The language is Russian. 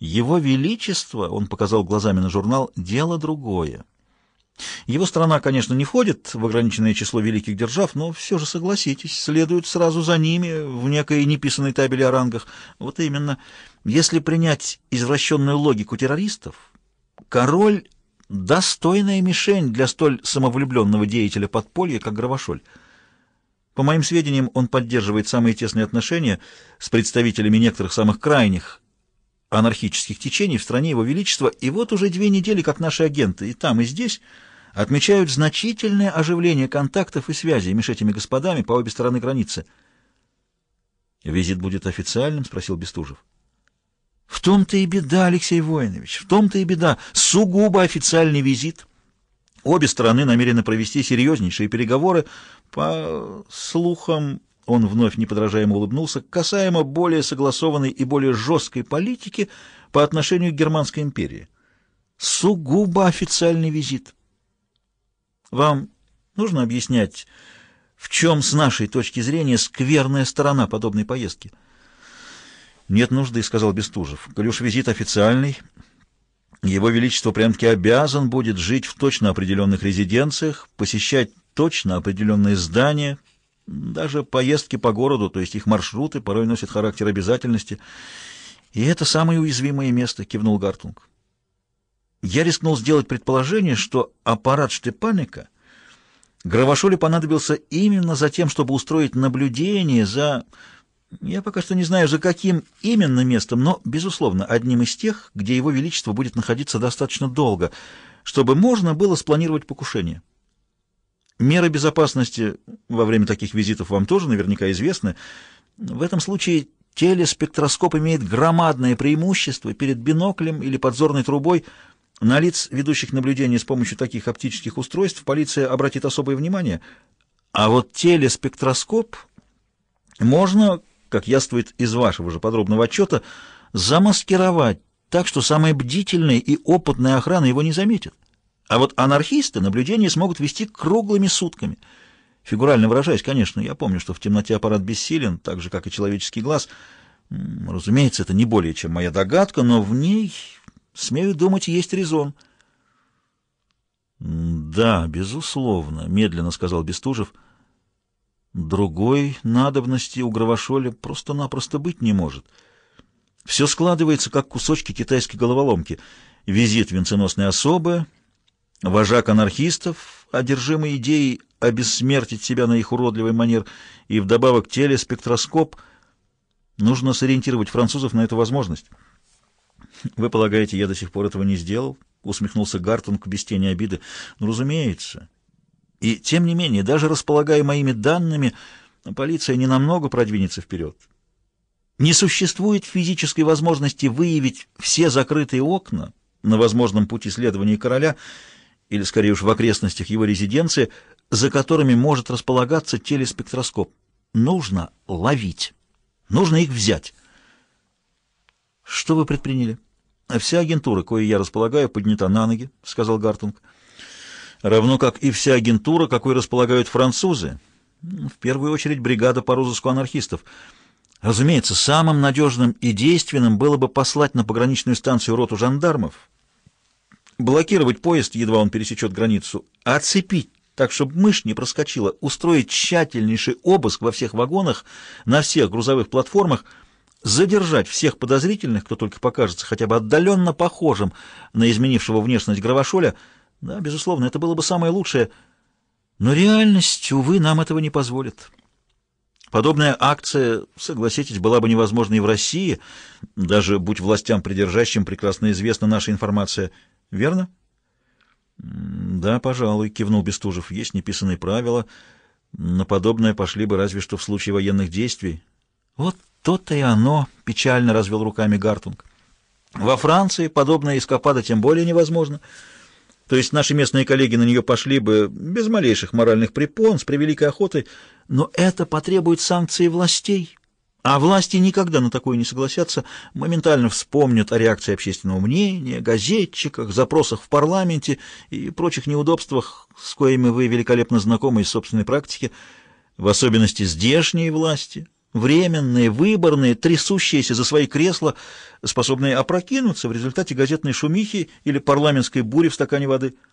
Его Величество, он показал глазами на журнал, дело другое. Его страна, конечно, не входит в ограниченное число великих держав, но все же, согласитесь, следует сразу за ними в некой неписанной табели о рангах. Вот именно, если принять извращенную логику террористов, король — достойная мишень для столь самовлюбленного деятеля подполья, как Гравошоль. По моим сведениям, он поддерживает самые тесные отношения с представителями некоторых самых крайних анархических течений в стране Его Величества, и вот уже две недели, как наши агенты и там, и здесь отмечают значительное оживление контактов и связей между этими господами по обе стороны границы. «Визит будет официальным?» — спросил Бестужев. «В том-то и беда, Алексей Воинович, в том-то и беда. Сугубо официальный визит. Обе стороны намерены провести серьезнейшие переговоры. По слухам, он вновь неподражаемо улыбнулся, касаемо более согласованной и более жесткой политики по отношению к Германской империи. Сугубо официальный визит». Вам нужно объяснять, в чем, с нашей точки зрения, скверная сторона подобной поездки? Нет нужды, — сказал Бестужев. Коль визит официальный, его Величество прям-таки обязан будет жить в точно определенных резиденциях, посещать точно определенные здания, даже поездки по городу, то есть их маршруты, порой носят характер обязательности. И это самое уязвимое место, — кивнул Гартунг. Я рискнул сделать предположение, что аппарат Штепаника Гравошоле понадобился именно за тем, чтобы устроить наблюдение за... Я пока что не знаю, за каким именно местом, но, безусловно, одним из тех, где его величество будет находиться достаточно долго, чтобы можно было спланировать покушение. Меры безопасности во время таких визитов вам тоже наверняка известны. В этом случае телеспектроскоп имеет громадное преимущество перед биноклем или подзорной трубой – на лиц, ведущих наблюдение с помощью таких оптических устройств, полиция обратит особое внимание. А вот телеспектроскоп можно, как яствует из вашего же подробного отчета, замаскировать так, что самая бдительная и опытная охрана его не заметит. А вот анархисты наблюдение смогут вести круглыми сутками. Фигурально выражаясь, конечно, я помню, что в темноте аппарат бессилен, так же, как и человеческий глаз. Разумеется, это не более чем моя догадка, но в ней Смею думать, есть резон. «Да, безусловно», — медленно сказал Бестужев. «Другой надобности у Гравошоля просто-напросто быть не может. Все складывается, как кусочки китайской головоломки. Визит венценосной особы, вожак анархистов, одержимый идеей обессмертить себя на их уродливый манер, и вдобавок телеспектроскоп. Нужно сориентировать французов на эту возможность». «Вы полагаете, я до сих пор этого не сделал?» — усмехнулся Гартунг без тени обиды. «Ну, разумеется. И, тем не менее, даже располагая моими данными, полиция не намного продвинется вперед. Не существует физической возможности выявить все закрытые окна на возможном пути следования короля, или, скорее уж, в окрестностях его резиденции, за которыми может располагаться телеспектроскоп. Нужно ловить. Нужно их взять». «Что вы предприняли?» «Вся агентура, кое я располагаю, поднята на ноги», — сказал Гартунг. «Равно как и вся агентура, какой располагают французы. В первую очередь бригада по розыску анархистов. Разумеется, самым надежным и действенным было бы послать на пограничную станцию роту жандармов, блокировать поезд, едва он пересечет границу, оцепить так, чтобы мышь не проскочила, устроить тщательнейший обыск во всех вагонах, на всех грузовых платформах — задержать всех подозрительных, кто только покажется хотя бы отдаленно похожим на изменившего внешность Гравошоля, да, безусловно, это было бы самое лучшее, но реальность, увы, нам этого не позволит. Подобная акция, согласитесь, была бы невозможна и в России, даже будь властям придержащим прекрасно известна наша информация. Верно? Да, пожалуй, кивнул Бестужев. Есть неписанные правила. На подобное пошли бы разве что в случае военных действий. Вот то-то и оно, печально развел руками Гартунг. Во Франции подобная эскапада тем более невозможно. То есть наши местные коллеги на нее пошли бы без малейших моральных препон, с превеликой охотой, но это потребует санкции властей. А власти никогда на такое не согласятся, моментально вспомнят о реакции общественного мнения, газетчиках, запросах в парламенте и прочих неудобствах, с коими вы великолепно знакомы из собственной практики, в особенности здешние власти, временные, выборные, трясущиеся за свои кресла, способные опрокинуться в результате газетной шумихи или парламентской бури в стакане воды –